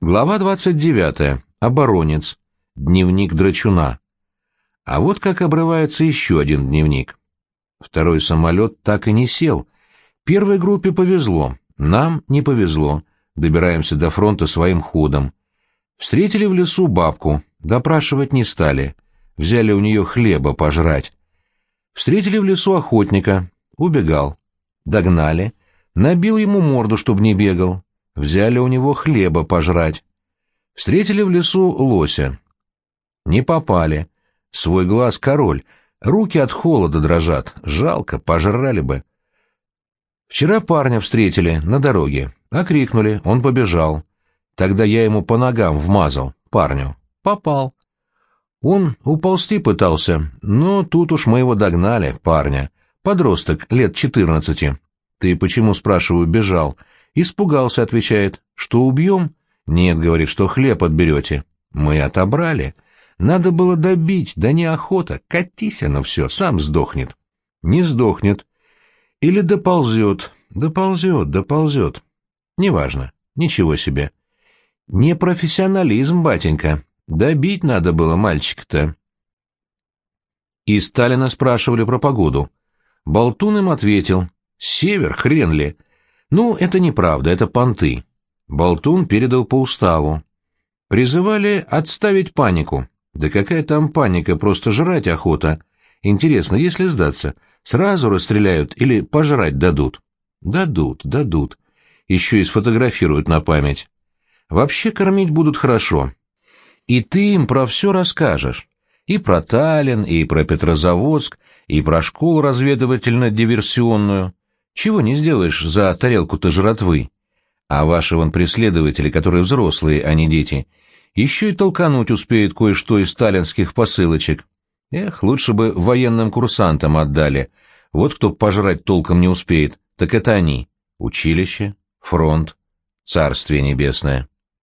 Глава 29. Оборонец. Дневник Драчуна. А вот как обрывается еще один дневник. Второй самолет так и не сел. Первой группе повезло, нам не повезло. Добираемся до фронта своим ходом. Встретили в лесу бабку, допрашивать не стали. Взяли у нее хлеба пожрать. Встретили в лесу охотника, убегал. Догнали, набил ему морду, чтоб не бегал. Взяли у него хлеба пожрать. Встретили в лесу лося. Не попали. Свой глаз король. Руки от холода дрожат. Жалко, пожрали бы. Вчера парня встретили на дороге. Окрикнули, он побежал. Тогда я ему по ногам вмазал, парню. Попал. Он уползти пытался, но тут уж мы его догнали, парня. Подросток, лет четырнадцати. Ты почему, спрашиваю, бежал? Испугался, отвечает. Что убьем? Нет, говорит, что хлеб отберете. Мы отобрали. Надо было добить, да неохота. Катись оно все, сам сдохнет. Не сдохнет. Или доползет. Доползет, доползет. Неважно. Ничего себе. Не профессионализм, батенька. Добить надо было мальчика-то. И Сталина спрашивали про погоду. Болтун им ответил. Север, хрен ли. Ну, это неправда, это понты. Болтун передал по уставу. Призывали отставить панику. Да какая там паника, просто жрать охота. Интересно, если сдаться, сразу расстреляют или пожрать дадут? Дадут, дадут. Еще и сфотографируют на память. Вообще кормить будут хорошо. И ты им про все расскажешь. И про Таллин, и про Петрозаводск, и про школу разведывательно-диверсионную. Чего не сделаешь за тарелку-то жратвы? А ваши вон преследователи, которые взрослые, а не дети, еще и толкануть успеют кое-что из сталинских посылочек. Эх, лучше бы военным курсантам отдали. Вот кто пожрать толком не успеет, так это они. Училище, фронт, царствие небесное.